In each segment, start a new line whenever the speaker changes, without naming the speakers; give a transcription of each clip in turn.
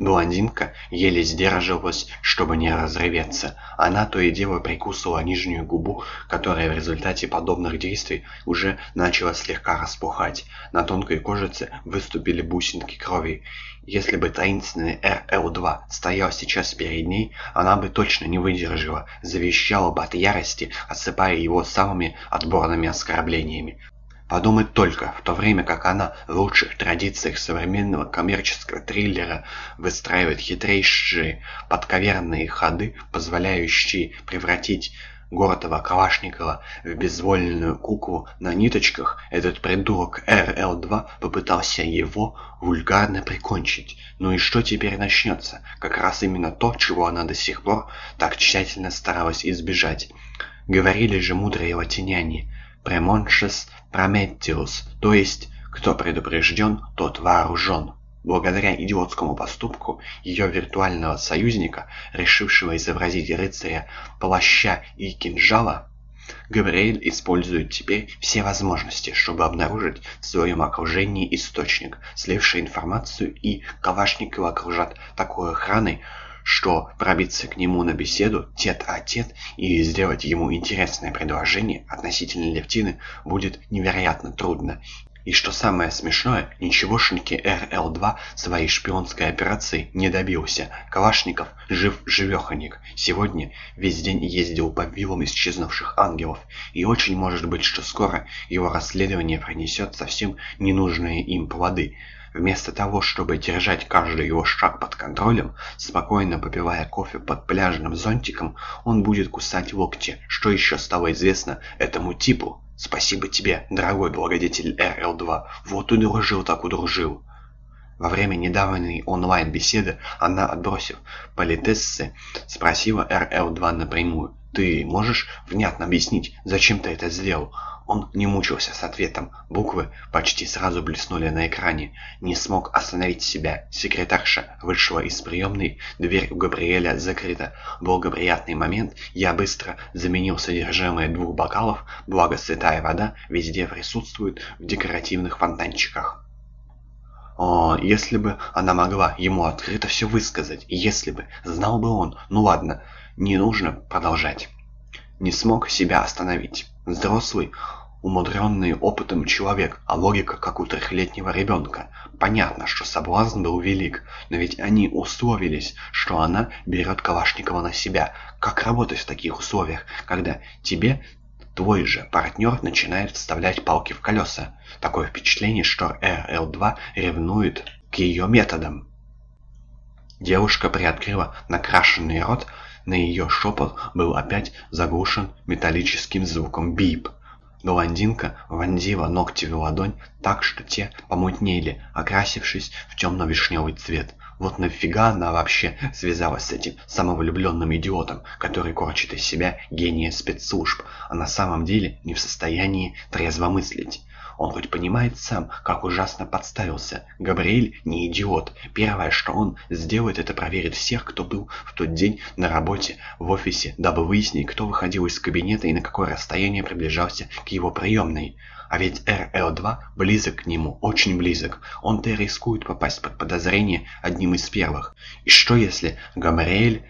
Блондинка еле сдерживалась, чтобы не разреветься. Она то и дело прикусывала нижнюю губу, которая в результате подобных действий уже начала слегка распухать. На тонкой кожице выступили бусинки крови. Если бы таинственный РЛ-2 стоял сейчас перед ней, она бы точно не выдержала, завещала бы от ярости, осыпая его самыми отборными оскорблениями. Подумать только, в то время как она в лучших традициях современного коммерческого триллера выстраивает хитрейшие подковерные ходы, позволяющие превратить Городова Калашникова в безвольную куклу на ниточках, этот придурок РЛ-2 попытался его вульгарно прикончить. Ну и что теперь начнется? Как раз именно то, чего она до сих пор так тщательно старалась избежать. Говорили же мудрые латиняне «Премоншес Прометеус», то есть «кто предупрежден, тот вооружен». Благодаря идиотскому поступку ее виртуального союзника, решившего изобразить рыцаря плаща и кинжала, Габриэль использует теперь все возможности, чтобы обнаружить в своем окружении источник, сливший информацию, и Калашникова окружат такой охраной, что пробиться к нему на беседу тет-а-тет -тет и сделать ему интересное предложение относительно Левтины будет невероятно трудно. И что самое смешное, ничегошеньки РЛ-2 своей шпионской операции не добился. Калашников жив-живеханик. Сегодня весь день ездил по виллам исчезнувших ангелов. И очень может быть, что скоро его расследование принесет совсем ненужные им плоды. Вместо того, чтобы держать каждый его шаг под контролем, спокойно попивая кофе под пляжным зонтиком, он будет кусать локти. Что еще стало известно этому типу? Спасибо тебе, дорогой благодетель РЛ-2. Вот удружил так удружил. Во время недавней онлайн-беседы она, отбросив политессы, спросила РЛ-2 напрямую. «Ты можешь внятно объяснить, зачем ты это сделал?» Он не мучился с ответом. Буквы почти сразу блеснули на экране. Не смог остановить себя. Секретарша вышла из приемной. Дверь у Габриэля закрыта. Благоприятный момент. Я быстро заменил содержимое двух бокалов. Благо святая вода везде присутствует в декоративных фонтанчиках. О, если бы она могла ему открыто все высказать. Если бы. Знал бы он. Ну ладно, не нужно продолжать. Не смог себя остановить. Взрослый, умудренный опытом человек, а логика как у трехлетнего ребенка. Понятно, что соблазн был велик, но ведь они условились, что она берет Калашникова на себя. Как работать в таких условиях, когда тебе твой же партнер начинает вставлять палки в колеса? Такое впечатление, что РЛ-2 ревнует к ее методам. Девушка приоткрыла накрашенный рот, на ее шепот был опять заглушен металлическим звуком бип. Блондинка вонзила ногти в ладонь так, что те помутнели, окрасившись в темно-вишневый цвет. Вот нафига она вообще связалась с этим самовлюбленным идиотом, который корчит из себя гения спецслужб, а на самом деле не в состоянии трезво мыслить. Он хоть понимает сам, как ужасно подставился. Габриэль не идиот. Первое, что он сделает, это проверит всех, кто был в тот день на работе в офисе, дабы выяснить, кто выходил из кабинета и на какое расстояние приближался к его приемной. А ведь РЛ-2 близок к нему, очень близок. Он-то и рискует попасть под подозрение одним из первых. И что если Габриэль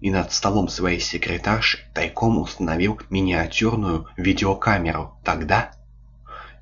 и над столом своей секретарши тайком установил миниатюрную видеокамеру? Тогда...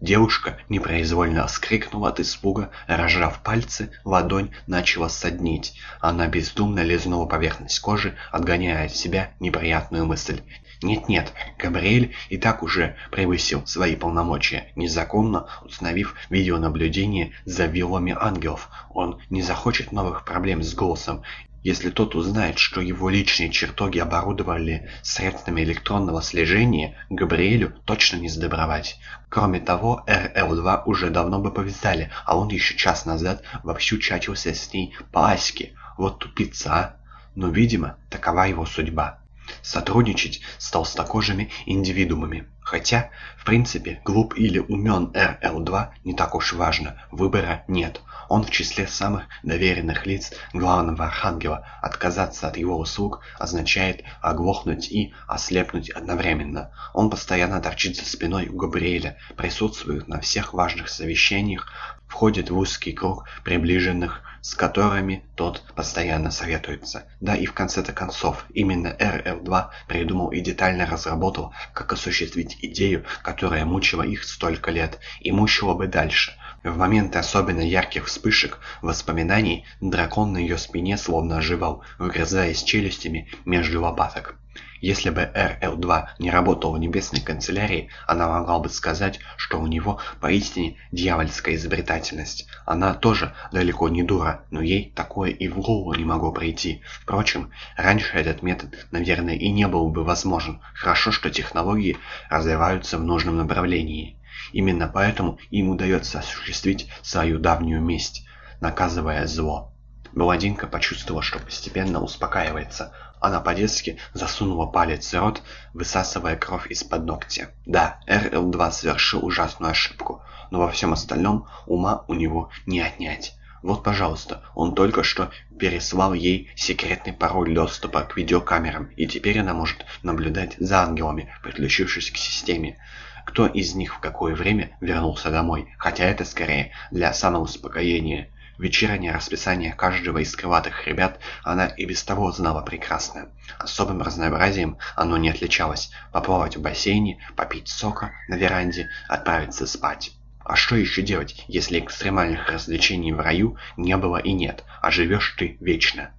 Девушка непроизвольно вскрикнула от испуга, разжав пальцы, ладонь начала соднить. Она бездумно лизнула поверхность кожи, отгоняя от себя неприятную мысль. Нет-нет, Габриэль и так уже превысил свои полномочия, незаконно установив видеонаблюдение за виллами ангелов. Он не захочет новых проблем с голосом если тот узнает, что его личные чертоги оборудовали средствами электронного слежения, Габриэлю точно не сдобровать. Кроме того, РЛ-2 уже давно бы повязали, а он еще час назад вовсю чатился с ней по аське. Вот тупица, а! Но, видимо, такова его судьба. Сотрудничать с толстокожими индивидуумами. Хотя, в принципе, глуп или умен РЛ-2 не так уж важно, выбора нет. Он в числе самых доверенных лиц главного архангела. Отказаться от его услуг означает оглохнуть и ослепнуть одновременно. Он постоянно торчит за спиной у Габриэля, присутствует на всех важных совещаниях, входит в узкий круг приближенных с которыми тот постоянно советуется. Да и в конце-то концов, именно РЛ-2 придумал и детально разработал, как осуществить идею, которая мучила их столько лет и мучила бы дальше. В моменты особенно ярких вспышек воспоминаний дракон на ее спине словно оживал, вгрызаясь челюстями между лопаток. Если бы РЛ-2 не работал в небесной канцелярии, она могла бы сказать, что у него поистине дьявольская изобретательность. Она тоже далеко не дура, но ей такое и в голову не могло прийти. Впрочем, раньше этот метод, наверное, и не был бы возможен. Хорошо, что технологии развиваются в нужном направлении. Именно поэтому им удается осуществить свою давнюю месть, наказывая зло. Баладинка почувствовала, что постепенно успокаивается. Она по-детски засунула палец в рот, высасывая кровь из-под ногтя. Да, РЛ-2 совершил ужасную ошибку, но во всем остальном ума у него не отнять. Вот, пожалуйста, он только что переслал ей секретный пароль доступа к видеокамерам, и теперь она может наблюдать за ангелами, подключившись к системе. Кто из них в какое время вернулся домой, хотя это скорее для самоуспокоения. Вечернее расписание каждого из крылатых ребят она и без того знала прекрасно. Особым разнообразием оно не отличалось. Поплавать в бассейне, попить сока на веранде, отправиться спать. А что еще делать, если экстремальных развлечений в раю не было и нет, а живешь ты вечно?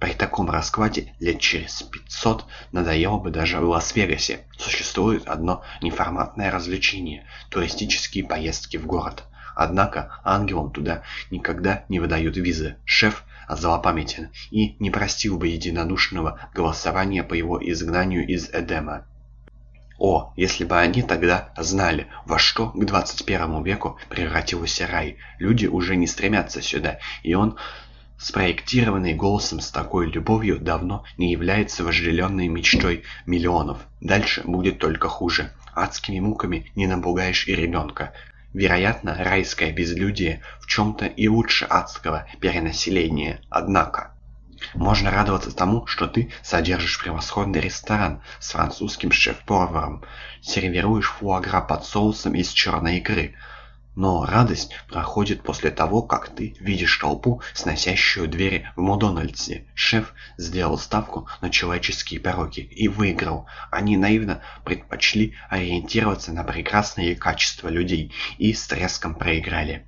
При таком раскладе лет через 500 надоело бы даже в Лас-Вегасе. Существует одно неформатное развлечение – туристические поездки в город. Однако ангелам туда никогда не выдают визы. Шеф злопамятен и не простил бы единодушного голосования по его изгнанию из Эдема. О, если бы они тогда знали, во что к 21 веку превратился рай. Люди уже не стремятся сюда, и он спроектированный голосом с такой любовью, давно не является вожделенной мечтой миллионов. Дальше будет только хуже. Адскими муками не напугаешь и ребенка. Вероятно, райское безлюдие в чем-то и лучше адского перенаселения. Однако, можно радоваться тому, что ты содержишь превосходный ресторан с французским шеф-поваром, сервируешь фуагра под соусом из черной икры – но радость проходит после того, как ты видишь толпу, сносящую двери в Макдональдсе. Шеф сделал ставку на человеческие пороки и выиграл. Они наивно предпочли ориентироваться на прекрасные качества людей и с треском проиграли.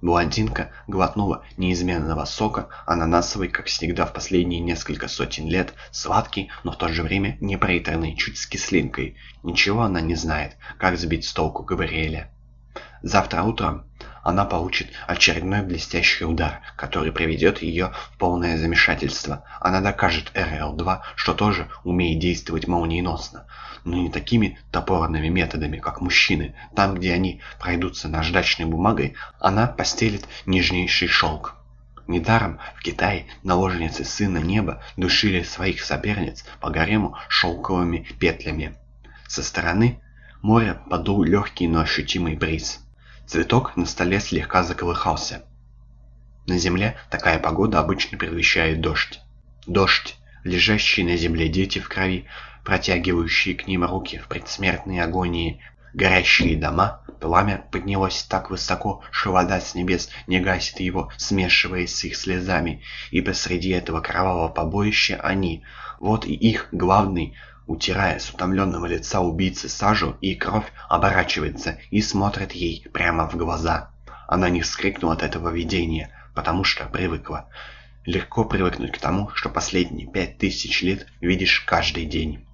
Блондинка глотнула неизменного сока, ананасовый, как всегда в последние несколько сотен лет, сладкий, но в то же время неприторный, чуть с кислинкой. Ничего она не знает, как сбить с толку Габриэля. Завтра утром она получит очередной блестящий удар, который приведет ее в полное замешательство. Она докажет РЛ-2, что тоже умеет действовать молниеносно, но не такими топорными методами, как мужчины. Там, где они пройдутся наждачной бумагой, она постелит нежнейший шелк. Недаром в Китае наложницы сына неба душили своих соперниц по гарему шелковыми петлями. Со стороны моря подул легкий, но ощутимый бриз. Цветок на столе слегка заколыхался. На земле такая погода обычно предвещает дождь. Дождь, лежащие на земле дети в крови, протягивающие к ним руки в предсмертной агонии, горящие дома, пламя поднялось так высоко, что вода с небес не гасит его, смешиваясь с их слезами, и посреди этого кровавого побоища они, вот и их главный утирая с утомленного лица убийцы сажу и кровь, оборачивается и смотрит ей прямо в глаза. Она не вскрикнула от этого видения, потому что привыкла. Легко привыкнуть к тому, что последние пять тысяч лет видишь каждый день.